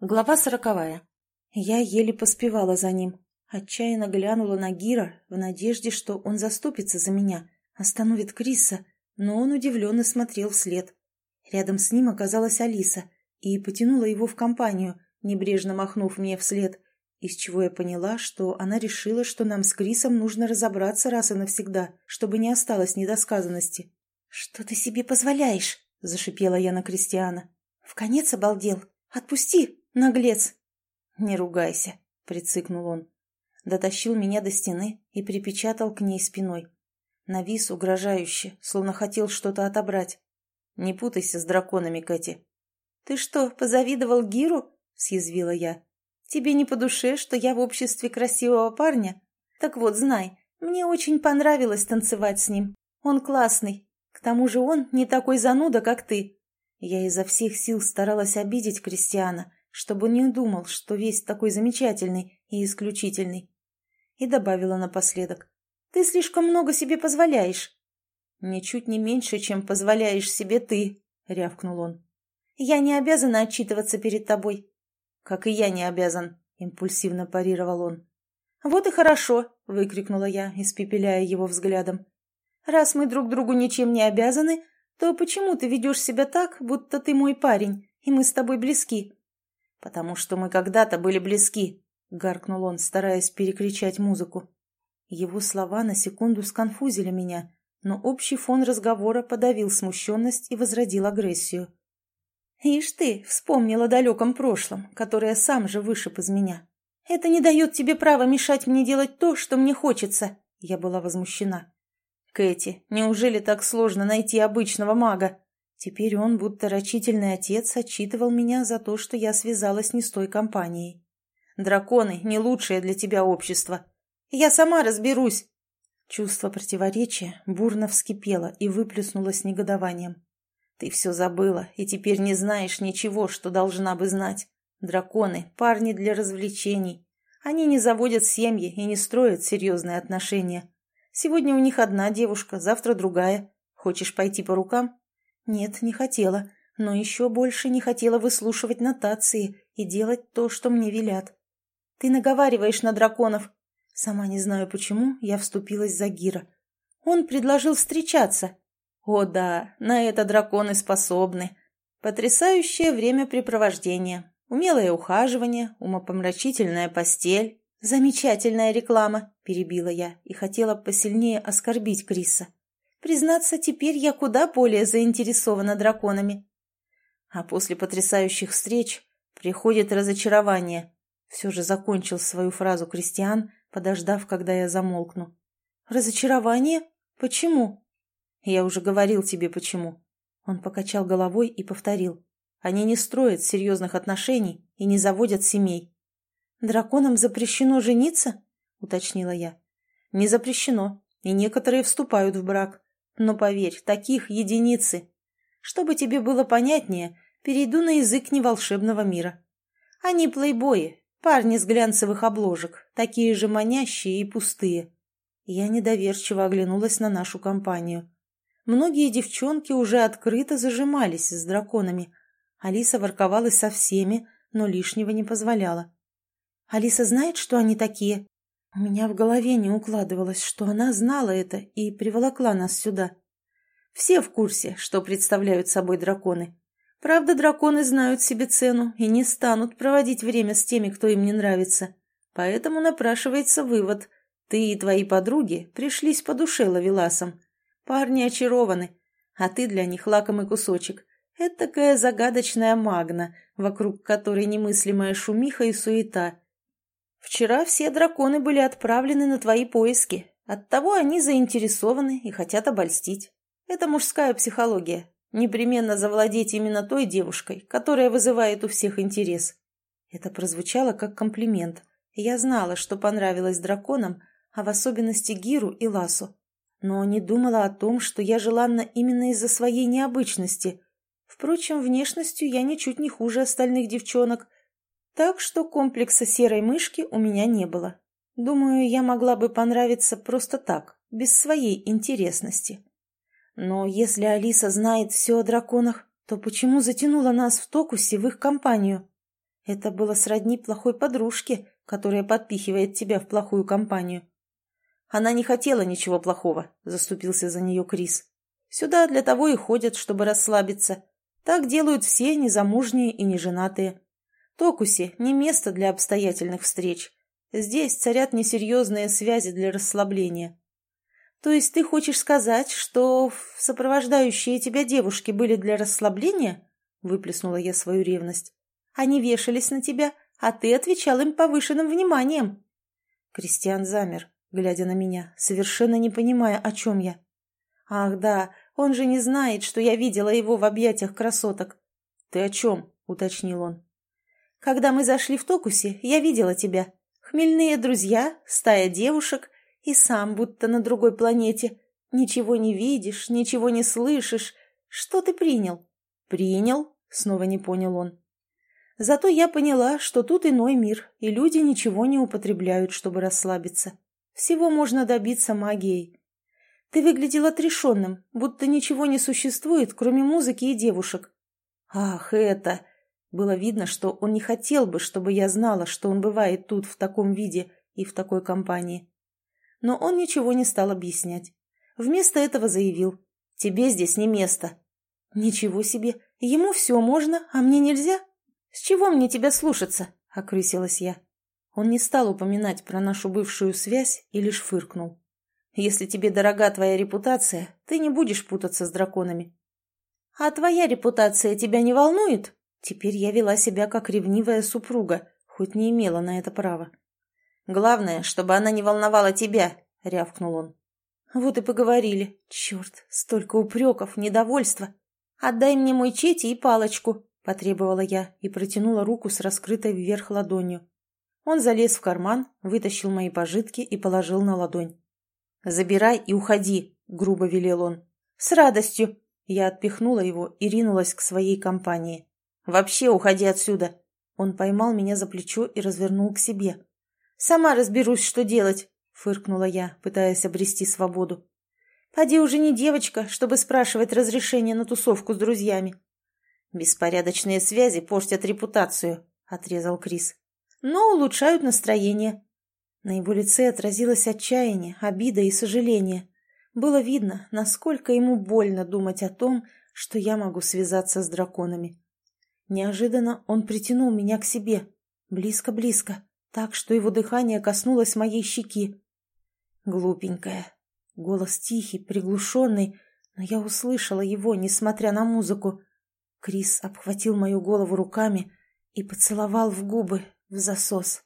Глава сороковая. Я еле поспевала за ним. Отчаянно глянула на Гира в надежде, что он заступится за меня, остановит Криса, но он удивленно смотрел вслед. Рядом с ним оказалась Алиса и потянула его в компанию, небрежно махнув мне вслед, из чего я поняла, что она решила, что нам с Крисом нужно разобраться раз и навсегда, чтобы не осталось недосказанности. «Что ты себе позволяешь?» – зашипела я на Кристиана. «В конец обалдел. Отпусти!» «Наглец!» «Не ругайся», — прицикнул он. Дотащил меня до стены и припечатал к ней спиной. Навис угрожающе, словно хотел что-то отобрать. «Не путайся с драконами, Кэти». «Ты что, позавидовал Гиру?» — съязвила я. «Тебе не по душе, что я в обществе красивого парня? Так вот, знай, мне очень понравилось танцевать с ним. Он классный. К тому же он не такой зануда, как ты». Я изо всех сил старалась обидеть Кристиана, чтобы не думал, что весь такой замечательный и исключительный. И добавила напоследок. «Ты слишком много себе позволяешь». «Ничуть не меньше, чем позволяешь себе ты», — рявкнул он. «Я не обязана отчитываться перед тобой». «Как и я не обязан», — импульсивно парировал он. «Вот и хорошо», — выкрикнула я, испепеляя его взглядом. «Раз мы друг другу ничем не обязаны, то почему ты ведешь себя так, будто ты мой парень, и мы с тобой близки?» «Потому что мы когда-то были близки», — гаркнул он, стараясь перекричать музыку. Его слова на секунду сконфузили меня, но общий фон разговора подавил смущенность и возродил агрессию. «Ишь ты, вспомнил о далеком прошлом, которое сам же вышиб из меня. Это не дает тебе права мешать мне делать то, что мне хочется», — я была возмущена. «Кэти, неужели так сложно найти обычного мага?» Теперь он, будто рачительный отец, отчитывал меня за то, что я связалась не с той компанией. «Драконы — не лучшее для тебя общество. Я сама разберусь!» Чувство противоречия бурно вскипело и выплеснулось негодованием. «Ты все забыла и теперь не знаешь ничего, что должна бы знать. Драконы — парни для развлечений. Они не заводят семьи и не строят серьезные отношения. Сегодня у них одна девушка, завтра другая. Хочешь пойти по рукам? Нет, не хотела, но еще больше не хотела выслушивать нотации и делать то, что мне велят. Ты наговариваешь на драконов. Сама не знаю почему, я вступилась за Гира. Он предложил встречаться. О да, на это драконы способны. Потрясающее времяпрепровождение, умелое ухаживание, умопомрачительная постель. Замечательная реклама, перебила я и хотела посильнее оскорбить Криса. Признаться, теперь я куда более заинтересована драконами. А после потрясающих встреч приходит разочарование. Все же закончил свою фразу Кристиан, подождав, когда я замолкну. «Разочарование? Почему?» «Я уже говорил тебе, почему». Он покачал головой и повторил. «Они не строят серьезных отношений и не заводят семей». «Драконам запрещено жениться?» — уточнила я. «Не запрещено, и некоторые вступают в брак. Но поверь, таких единицы. Чтобы тебе было понятнее, перейду на язык неволшебного мира. Они плейбои, парни с глянцевых обложек, такие же манящие и пустые. Я недоверчиво оглянулась на нашу компанию. Многие девчонки уже открыто зажимались с драконами. Алиса ворковалась со всеми, но лишнего не позволяла. «Алиса знает, что они такие?» У меня в голове не укладывалось, что она знала это и приволокла нас сюда. Все в курсе, что представляют собой драконы. Правда, драконы знают себе цену и не станут проводить время с теми, кто им не нравится. Поэтому напрашивается вывод. Ты и твои подруги пришлись по душе ловеласам. Парни очарованы, а ты для них лакомый кусочек. Это такая загадочная магна, вокруг которой немыслимая шумиха и суета – Вчера все драконы были отправлены на твои поиски. Оттого они заинтересованы и хотят обольстить. Это мужская психология. Непременно завладеть именно той девушкой, которая вызывает у всех интерес. Это прозвучало как комплимент. Я знала, что понравилось драконам, а в особенности Гиру и Ласу. Но не думала о том, что я желанна именно из-за своей необычности. Впрочем, внешностью я ничуть не хуже остальных девчонок, так что комплекса серой мышки у меня не было. Думаю, я могла бы понравиться просто так, без своей интересности. Но если Алиса знает все о драконах, то почему затянула нас в Токусе в их компанию? Это было сродни плохой подружке, которая подпихивает тебя в плохую компанию. Она не хотела ничего плохого, заступился за нее Крис. Сюда для того и ходят, чтобы расслабиться. Так делают все незамужние и неженатые. Токуси – не место для обстоятельных встреч. Здесь царят несерьезные связи для расслабления. То есть ты хочешь сказать, что сопровождающие тебя девушки были для расслабления? Выплеснула я свою ревность. Они вешались на тебя, а ты отвечал им повышенным вниманием. Кристиан замер, глядя на меня, совершенно не понимая, о чем я. Ах да, он же не знает, что я видела его в объятиях красоток. Ты о чем? уточнил он. Когда мы зашли в Токусе, я видела тебя. Хмельные друзья, стая девушек и сам будто на другой планете. Ничего не видишь, ничего не слышишь. Что ты принял? Принял? Снова не понял он. Зато я поняла, что тут иной мир, и люди ничего не употребляют, чтобы расслабиться. Всего можно добиться магией. Ты выглядел отрешенным, будто ничего не существует, кроме музыки и девушек. Ах, это... Было видно, что он не хотел бы, чтобы я знала, что он бывает тут в таком виде и в такой компании. Но он ничего не стал объяснять. Вместо этого заявил. «Тебе здесь не место». «Ничего себе! Ему все можно, а мне нельзя?» «С чего мне тебя слушаться?» — окрысилась я. Он не стал упоминать про нашу бывшую связь и лишь фыркнул. «Если тебе дорога твоя репутация, ты не будешь путаться с драконами». «А твоя репутация тебя не волнует?» Теперь я вела себя как ревнивая супруга, хоть не имела на это права. «Главное, чтобы она не волновала тебя», — рявкнул он. «Вот и поговорили. Черт, столько упреков, недовольства. Отдай мне мой чети и палочку», потребовала я и протянула руку с раскрытой вверх ладонью. Он залез в карман, вытащил мои пожитки и положил на ладонь. «Забирай и уходи», — грубо велел он. «С радостью!» Я отпихнула его и ринулась к своей компании. «Вообще уходи отсюда!» Он поймал меня за плечо и развернул к себе. «Сама разберусь, что делать!» — фыркнула я, пытаясь обрести свободу. «Поди уже не девочка, чтобы спрашивать разрешение на тусовку с друзьями. «Беспорядочные связи портят репутацию», — отрезал Крис. «Но улучшают настроение». На его лице отразилось отчаяние, обида и сожаление. Было видно, насколько ему больно думать о том, что я могу связаться с драконами. Неожиданно он притянул меня к себе, близко-близко, так, что его дыхание коснулось моей щеки. Глупенькая. Голос тихий, приглушенный, но я услышала его, несмотря на музыку. Крис обхватил мою голову руками и поцеловал в губы, в засос.